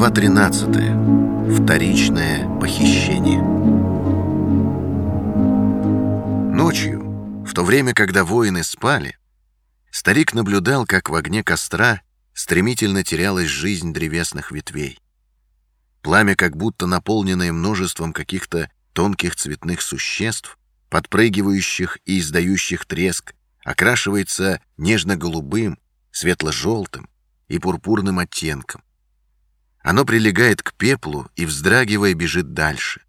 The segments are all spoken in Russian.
Глава 13. Вторичное похищение. Ночью, в то время, когда воины спали, старик наблюдал, как в огне костра стремительно терялась жизнь древесных ветвей. Пламя, как будто наполненное множеством каких-то тонких цветных существ, подпрыгивающих и издающих треск, окрашивается нежно-голубым, светло-желтым и пурпурным оттенком. Оно прилегает к пеплу и, вздрагивая, бежит дальше.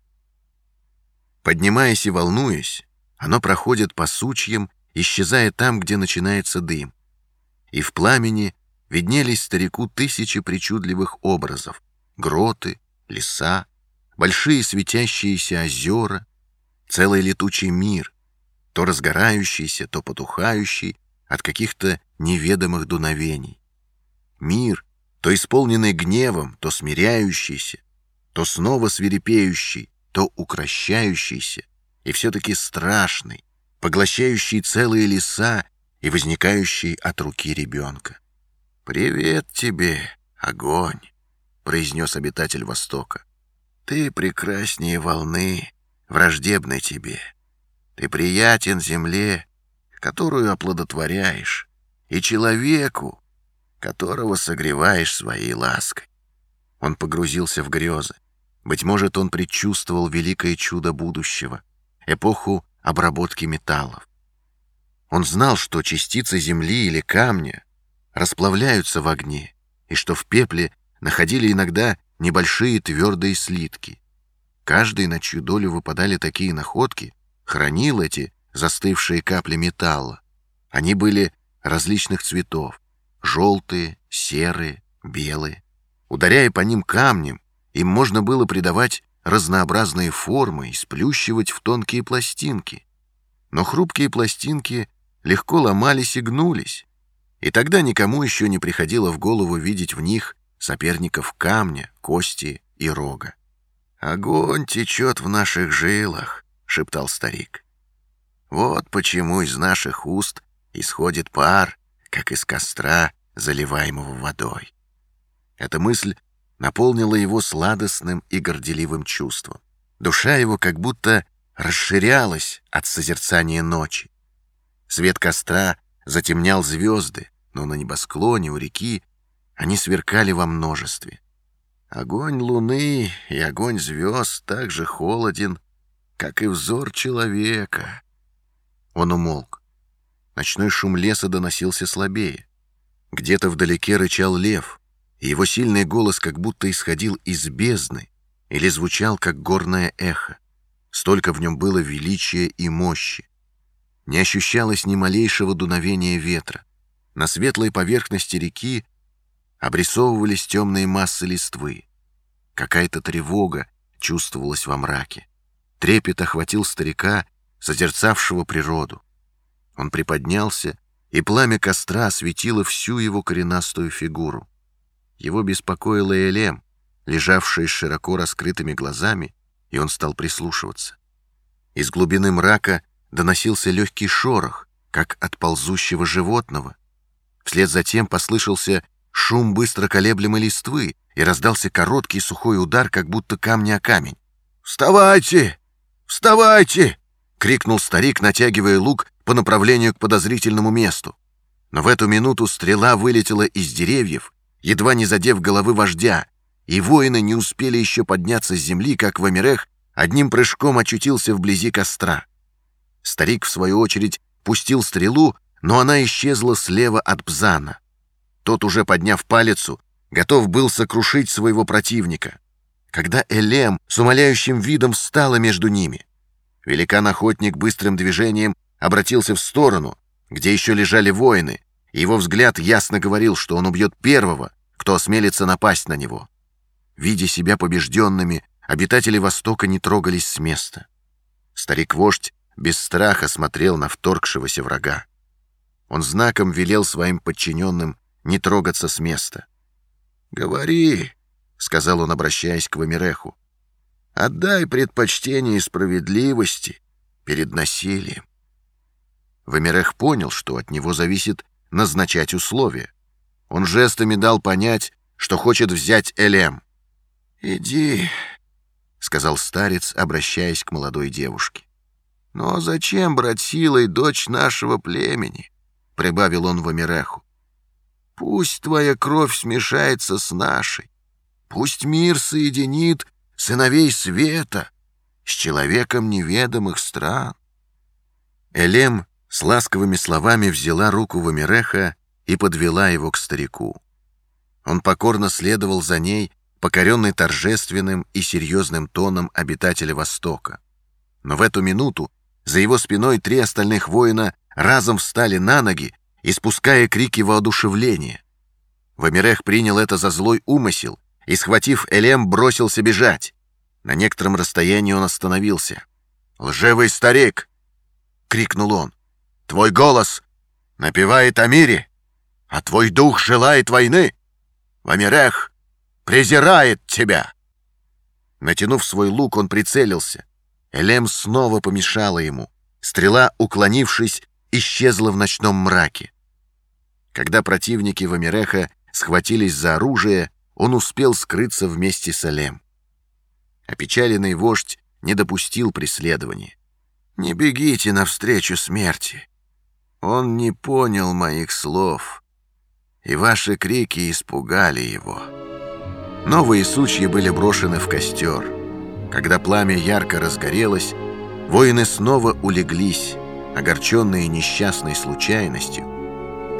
Поднимаясь и волнуясь, оно проходит по сучьям, исчезая там, где начинается дым. И в пламени виднелись старику тысячи причудливых образов — гроты, леса, большие светящиеся озера, целый летучий мир, то разгорающийся, то потухающий от каких-то неведомых дуновений. Мир — то исполненный гневом, то смиряющийся, то снова свирепеющий, то укращающийся, и все-таки страшный, поглощающий целые леса и возникающий от руки ребенка. «Привет тебе, огонь!» — произнес обитатель Востока. «Ты прекраснее волны, враждебной тебе. Ты приятен земле, которую оплодотворяешь, и человеку, которого согреваешь своей лаской. Он погрузился в грезы. Быть может, он предчувствовал великое чудо будущего, эпоху обработки металлов. Он знал, что частицы земли или камня расплавляются в огне, и что в пепле находили иногда небольшие твердые слитки. Каждый, на чью долю выпадали такие находки, хранил эти застывшие капли металла. Они были различных цветов, желтые, серые, белые. Ударяя по ним камнем, им можно было придавать разнообразные формы и сплющивать в тонкие пластинки. Но хрупкие пластинки легко ломались и гнулись, и тогда никому еще не приходило в голову видеть в них соперников камня, кости и рога. «Огонь течет в наших жилах», — шептал старик. «Вот почему из наших уст исходит пар, как из костра, заливаемого водой. Эта мысль наполнила его сладостным и горделивым чувством. Душа его как будто расширялась от созерцания ночи. Свет костра затемнял звезды, но на небосклоне у реки они сверкали во множестве. Огонь луны и огонь звезд так же холоден, как и взор человека. Он умолк. Ночной шум леса доносился слабее. Где-то вдалеке рычал лев, и его сильный голос как будто исходил из бездны или звучал как горное эхо. Столько в нем было величия и мощи. Не ощущалось ни малейшего дуновения ветра. На светлой поверхности реки обрисовывались темные массы листвы. Какая-то тревога чувствовалась во мраке. Трепет охватил старика, созерцавшего природу. Он приподнялся, и пламя костра осветило всю его коренастую фигуру. Его беспокоила Элем, лежавшая с широко раскрытыми глазами, и он стал прислушиваться. Из глубины мрака доносился легкий шорох, как от ползущего животного. Вслед за тем послышался шум быстро колеблемой листвы, и раздался короткий сухой удар, как будто камня о камень. «Вставайте! Вставайте!» — крикнул старик, натягивая лук по направлению к подозрительному месту. Но в эту минуту стрела вылетела из деревьев, едва не задев головы вождя, и воины не успели еще подняться с земли, как Вамирех одним прыжком очутился вблизи костра. Старик, в свою очередь, пустил стрелу, но она исчезла слева от Бзана. Тот, уже подняв палицу, готов был сокрушить своего противника. Когда Элем с умоляющим видом встала между ними, великан-охотник быстрым движением обратился в сторону, где еще лежали воины, и его взгляд ясно говорил, что он убьет первого, кто осмелится напасть на него. Видя себя побежденными, обитатели Востока не трогались с места. Старик-вождь без страха смотрел на вторгшегося врага. Он знаком велел своим подчиненным не трогаться с места. «Говори», — сказал он, обращаясь к Вамиреху, — «отдай предпочтение справедливости перед насилием». Вамирех понял, что от него зависит назначать условия. Он жестами дал понять, что хочет взять Элем. «Иди», — сказал старец, обращаясь к молодой девушке. «Но зачем брать силой дочь нашего племени?» — прибавил он в Амиреху. «Пусть твоя кровь смешается с нашей. Пусть мир соединит сыновей света с человеком неведомых стран». Элем с ласковыми словами взяла руку Вамиреха и подвела его к старику. Он покорно следовал за ней, покоренный торжественным и серьезным тоном обитателя Востока. Но в эту минуту за его спиной три остальных воина разом встали на ноги, испуская крики воодушевления. Вамирех принял это за злой умысел и, схватив Элем, бросился бежать. На некотором расстоянии он остановился. «Лживый старик!» — крикнул он. «Твой голос напевает о мире, а твой дух желает войны. Вамирех презирает тебя!» Натянув свой лук, он прицелился. Элем снова помешала ему. Стрела, уклонившись, исчезла в ночном мраке. Когда противники Вамиреха схватились за оружие, он успел скрыться вместе с Элем. Опечаленный вождь не допустил преследования. «Не бегите навстречу смерти. Он не понял моих слов, и ваши крики испугали его». Новые сучья были брошены в костер — когда пламя ярко разгорелось, воины снова улеглись, огорченные несчастной случайностью,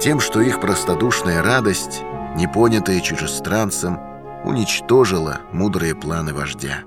тем, что их простодушная радость, непонятая чужестранцем, уничтожила мудрые планы вождя.